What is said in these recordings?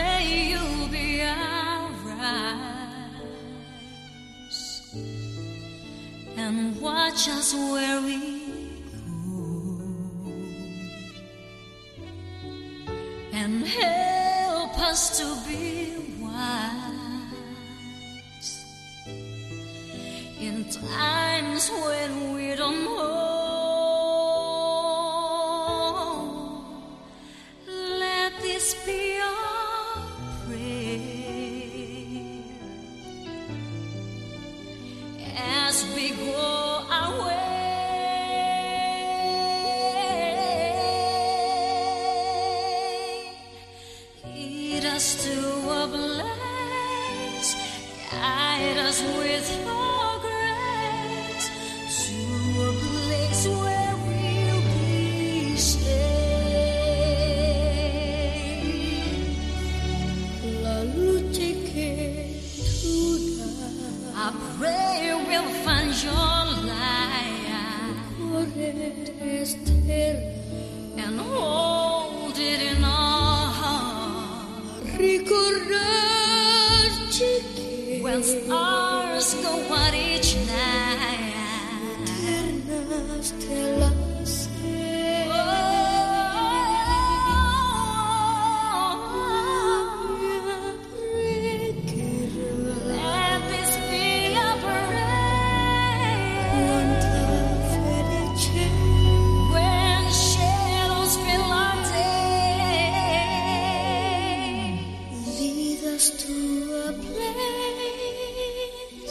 someday you'll be ours and watch us where we go and help us to be wise in times when we don't know. Us to a place, guide us with your grace to a place where we'll be safe. Lalu ceketuda I pray we'll find your light. And hold us to a place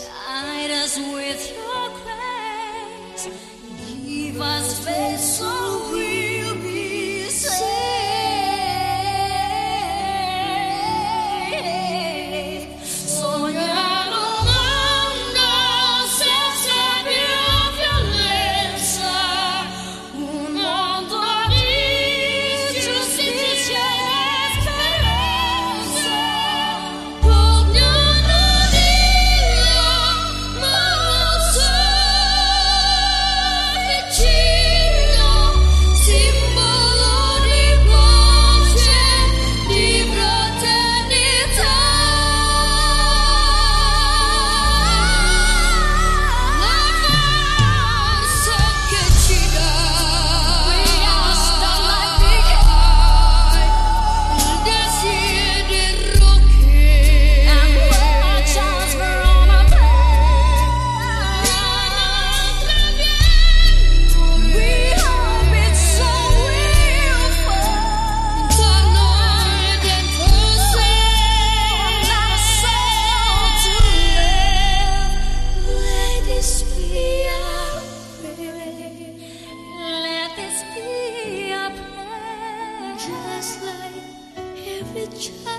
Guide us with your grace. Give us faith just like every child.